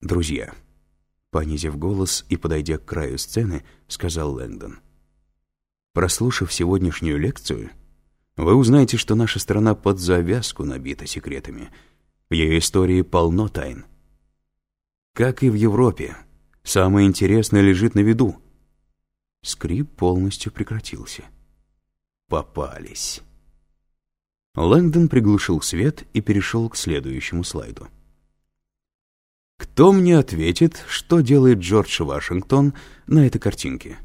«Друзья», — понизив голос и подойдя к краю сцены, сказал Лэнгдон. «Прослушав сегодняшнюю лекцию, вы узнаете, что наша страна под завязку набита секретами. В ее истории полно тайн. Как и в Европе, самое интересное лежит на виду. Скрип полностью прекратился. Попались. Лэнгдон приглушил свет и перешел к следующему слайду. Кто мне ответит, что делает Джордж Вашингтон на этой картинке?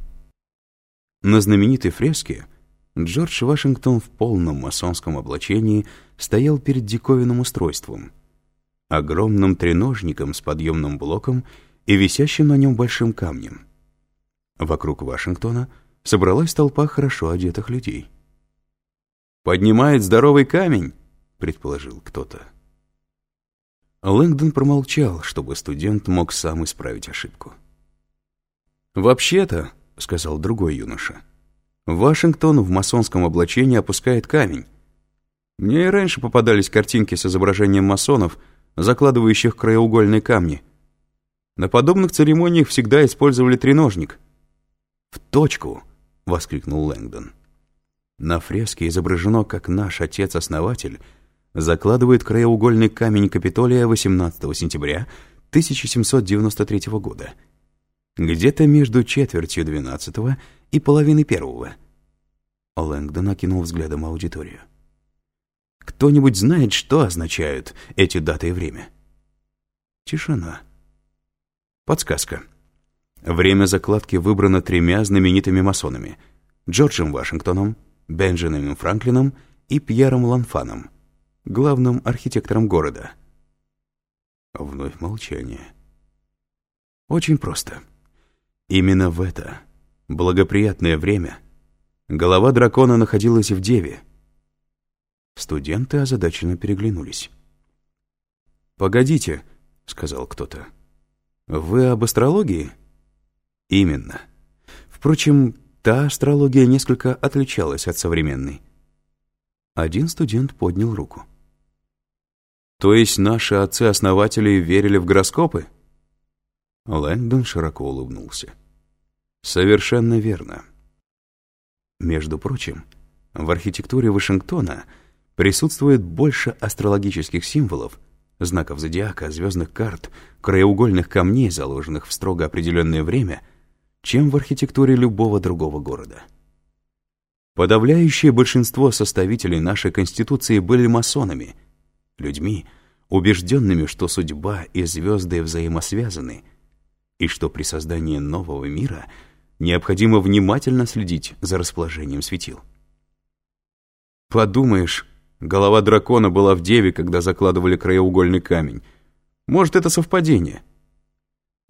На знаменитой фреске Джордж Вашингтон в полном масонском облачении стоял перед диковинным устройством, огромным треножником с подъемным блоком и висящим на нем большим камнем. Вокруг Вашингтона собралась толпа хорошо одетых людей. «Поднимает здоровый камень», — предположил кто-то. Лэнгдон промолчал, чтобы студент мог сам исправить ошибку. «Вообще-то», — сказал другой юноша, — «Вашингтон в масонском облачении опускает камень. Мне и раньше попадались картинки с изображением масонов, закладывающих краеугольные камни. На подобных церемониях всегда использовали треножник». «В точку!» — воскликнул Лэнгдон. На фреске изображено, как наш отец-основатель — закладывает краеугольный камень Капитолия 18 сентября 1793 года, где-то между четвертью 12 и половиной первого. Лэнгдон окинул взглядом аудиторию. «Кто-нибудь знает, что означают эти даты и время?» Тишина. Подсказка. Время закладки выбрано тремя знаменитыми масонами — Джорджем Вашингтоном, Бенджамином Франклином и Пьером Ланфаном — главным архитектором города. Вновь молчание. Очень просто. Именно в это благоприятное время голова дракона находилась в Деве. Студенты озадаченно переглянулись. «Погодите», — сказал кто-то. «Вы об астрологии?» «Именно. Впрочем, та астрология несколько отличалась от современной». Один студент поднял руку. То есть наши отцы-основатели верили в гороскопы? Лэнгдон широко улыбнулся. Совершенно верно. Между прочим, в архитектуре Вашингтона присутствует больше астрологических символов, знаков зодиака, звездных карт, краеугольных камней, заложенных в строго определенное время, чем в архитектуре любого другого города. Подавляющее большинство составителей нашей Конституции были масонами — людьми, убежденными, что судьба и звезды взаимосвязаны, и что при создании нового мира необходимо внимательно следить за расположением светил. Подумаешь, голова дракона была в деве, когда закладывали краеугольный камень. Может, это совпадение?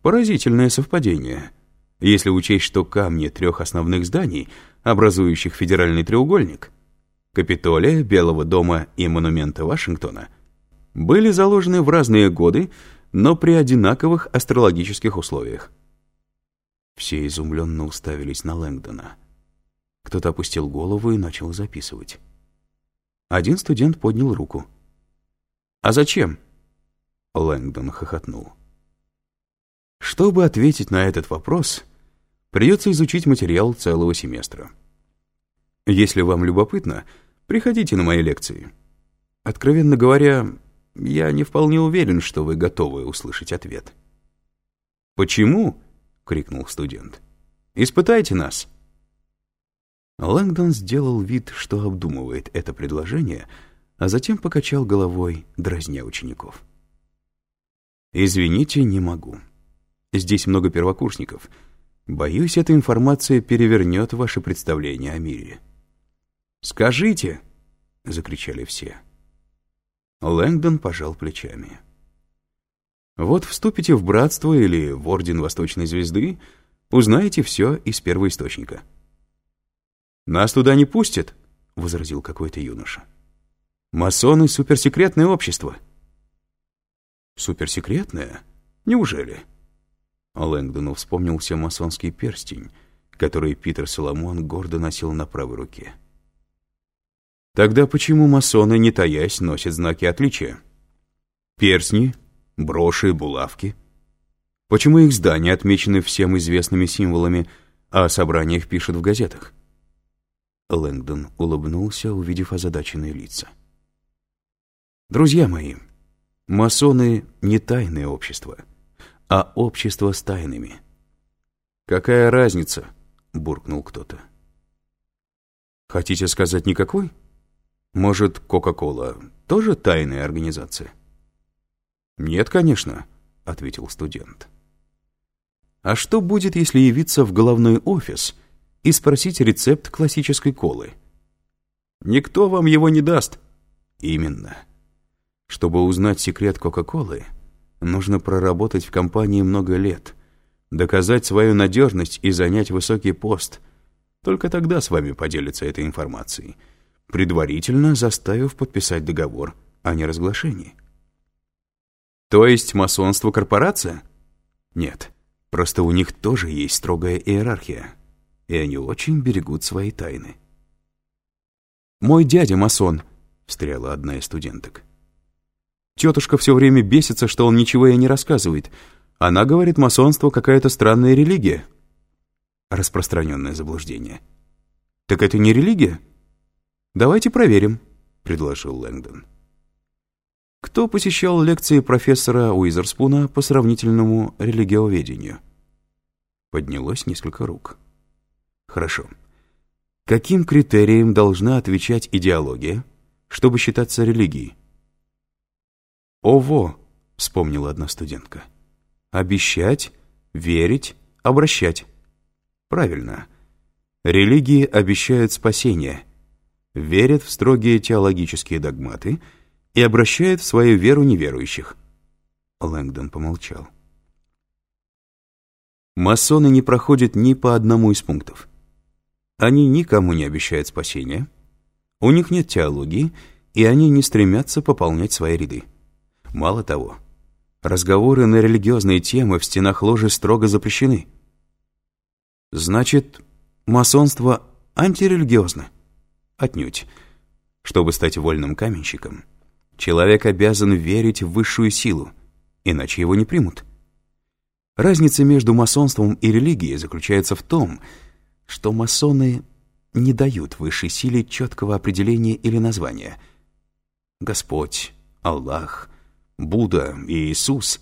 Поразительное совпадение, если учесть, что камни трех основных зданий, образующих федеральный треугольник, Капитолия, Белого дома и монумента Вашингтона — были заложены в разные годы, но при одинаковых астрологических условиях. Все изумленно уставились на Лэнгдона. Кто-то опустил голову и начал записывать. Один студент поднял руку. «А зачем?» Лэнгдон хохотнул. Чтобы ответить на этот вопрос, придется изучить материал целого семестра. Если вам любопытно, приходите на мои лекции. Откровенно говоря, я не вполне уверен, что вы готовы услышать ответ. «Почему?» — крикнул студент. «Испытайте нас!» Лэнгдон сделал вид, что обдумывает это предложение, а затем покачал головой, дразня учеников. «Извините, не могу. Здесь много первокурсников. Боюсь, эта информация перевернет ваше представление о мире». «Скажите!» — закричали все. Лэнгдон пожал плечами. Вот вступите в братство или в Орден Восточной Звезды, узнаете все из первоисточника. «Нас туда не пустят», — возразил какой-то юноша. «Масоны — суперсекретное общество». «Суперсекретное? Неужели?» Лэнгдону вспомнился масонский перстень, который Питер Соломон гордо носил на правой руке. Тогда почему масоны, не таясь, носят знаки отличия? Перстни, броши, булавки. Почему их здания отмечены всем известными символами, а о собраниях пишут в газетах? Лэнгдон улыбнулся, увидев озадаченные лица. «Друзья мои, масоны — не тайное общество, а общество с тайнами». «Какая разница?» — буркнул кто-то. «Хотите сказать никакой? Может, Кока-Кола тоже тайная организация?» «Нет, конечно», — ответил студент. «А что будет, если явиться в головной офис и спросить рецепт классической колы?» «Никто вам его не даст». «Именно. Чтобы узнать секрет Кока-Колы, нужно проработать в компании много лет, доказать свою надежность и занять высокий пост. Только тогда с вами поделятся этой информацией, предварительно заставив подписать договор о неразглашении». То есть масонство корпорация? Нет, просто у них тоже есть строгая иерархия, и они очень берегут свои тайны. «Мой дядя масон», — встряла одна из студенток. Тетушка все время бесится, что он ничего ей не рассказывает. Она говорит, масонство какая-то странная религия. Распространенное заблуждение. «Так это не религия?» «Давайте проверим», — предложил Лэнгдон. Кто посещал лекции профессора Уизерспуна по сравнительному религиоведению? Поднялось несколько рук. Хорошо. Каким критериям должна отвечать идеология, чтобы считаться религией? «Ово», — вспомнила одна студентка. «Обещать, верить, обращать». Правильно. Религии обещают спасение, верят в строгие теологические догматы — и обращает в свою веру неверующих. Лэнгдон помолчал. Масоны не проходят ни по одному из пунктов. Они никому не обещают спасения, у них нет теологии, и они не стремятся пополнять свои ряды. Мало того, разговоры на религиозные темы в стенах ложи строго запрещены. Значит, масонство антирелигиозно? Отнюдь. Чтобы стать вольным каменщиком, Человек обязан верить в высшую силу, иначе его не примут. Разница между масонством и религией заключается в том, что масоны не дают высшей силе четкого определения или названия. Господь, Аллах, Будда и Иисус.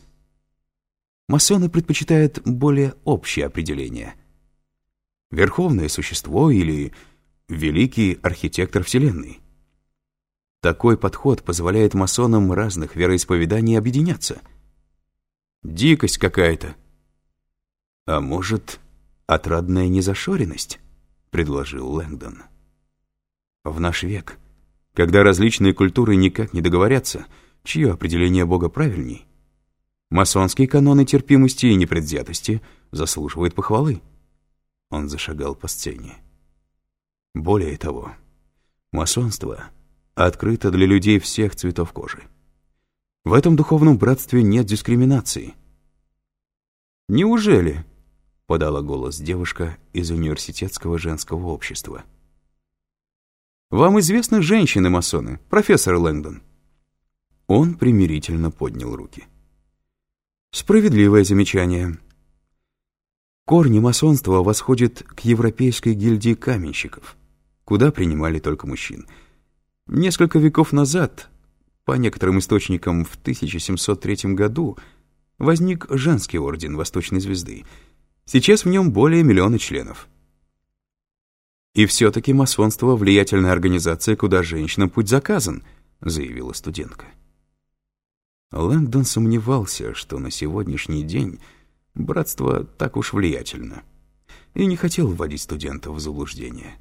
Масоны предпочитают более общее определение. Верховное существо или великий архитектор Вселенной. Такой подход позволяет масонам разных вероисповеданий объединяться. Дикость какая-то. А может, отрадная незашоренность, предложил Лэнгдон. В наш век, когда различные культуры никак не договорятся, чье определение Бога правильней, масонские каноны терпимости и непредвзятости заслуживают похвалы. Он зашагал по сцене. Более того, масонство — открыто для людей всех цветов кожи. В этом духовном братстве нет дискриминации. «Неужели?» — подала голос девушка из университетского женского общества. «Вам известны женщины-масоны, профессор Лэнгдон?» Он примирительно поднял руки. «Справедливое замечание. Корни масонства восходят к Европейской гильдии каменщиков, куда принимали только мужчин — Несколько веков назад, по некоторым источникам в 1703 году, возник женский орден Восточной Звезды. Сейчас в нем более миллиона членов. «И все-таки масонство — влиятельная организация, куда женщинам путь заказан», — заявила студентка. Лэнгдон сомневался, что на сегодняшний день братство так уж влиятельно, и не хотел вводить студентов в заблуждение.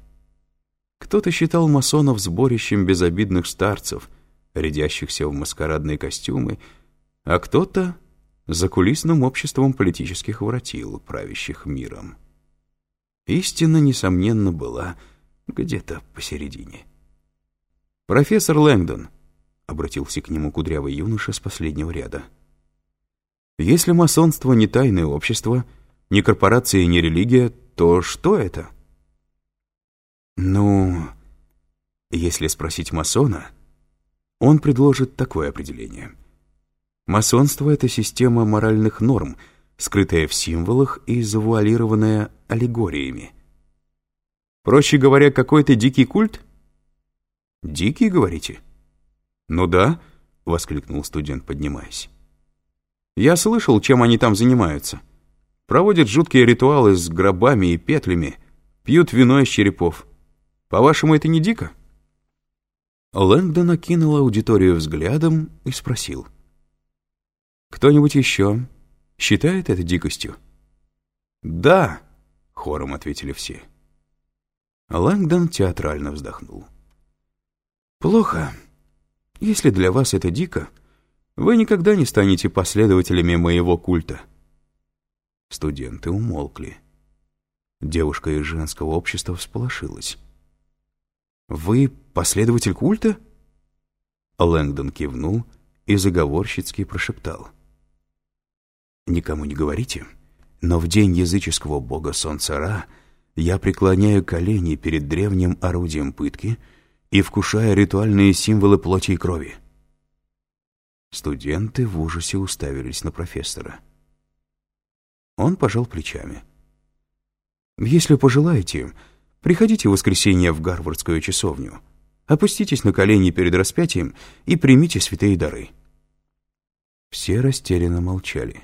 Кто-то считал масонов сборищем безобидных старцев, рядящихся в маскарадные костюмы, а кто-то — закулисным обществом политических воротил, правящих миром. Истина, несомненно, была где-то посередине. «Профессор Лэнгдон», — обратился к нему кудрявый юноша с последнего ряда, «если масонство не тайное общество, ни корпорация не религия, то что это?» Ну, если спросить масона, он предложит такое определение. Масонство — это система моральных норм, скрытая в символах и завуалированная аллегориями. Проще говоря, какой-то дикий культ? Дикий, говорите? Ну да, воскликнул студент, поднимаясь. Я слышал, чем они там занимаются. Проводят жуткие ритуалы с гробами и петлями, пьют вино из черепов. По-вашему, это не дико? Лэнгдон окинул аудиторию взглядом и спросил. «Кто-нибудь еще считает это дикостью?» «Да», — хором ответили все. Лэнгдон театрально вздохнул. «Плохо. Если для вас это дико, вы никогда не станете последователями моего культа». Студенты умолкли. Девушка из женского общества всполошилась. «Вы последователь культа?» Лэнгдон кивнул и заговорщицки прошептал. «Никому не говорите, но в день языческого бога Солнца Ра — я преклоняю колени перед древним орудием пытки и вкушая ритуальные символы плоти и крови. Студенты в ужасе уставились на профессора. Он пожал плечами. «Если пожелаете, приходите в воскресенье в Гарвардскую часовню, опуститесь на колени перед распятием и примите святые дары». Все растерянно молчали.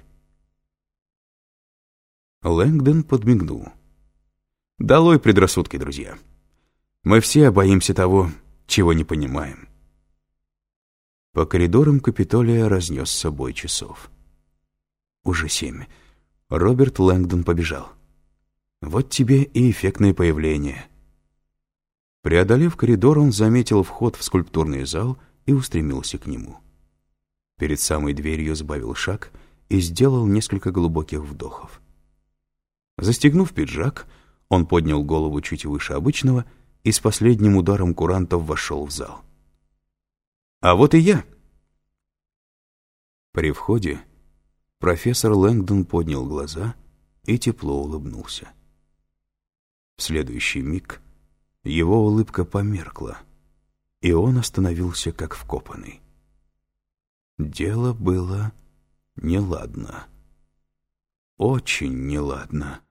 Лэнгдон подмигнул. Долой предрассудки, друзья. Мы все боимся того, чего не понимаем. По коридорам Капитолия разнесся бой часов. Уже семь. Роберт Лэнгдон побежал. Вот тебе и эффектное появление. Преодолев коридор, он заметил вход в скульптурный зал и устремился к нему. Перед самой дверью сбавил шаг и сделал несколько глубоких вдохов. Застегнув пиджак, он поднял голову чуть выше обычного и с последним ударом курантов вошел в зал. «А вот и я!» При входе профессор Лэнгдон поднял глаза и тепло улыбнулся. В следующий миг его улыбка померкла, и он остановился как вкопанный. Дело было неладно. Очень неладно.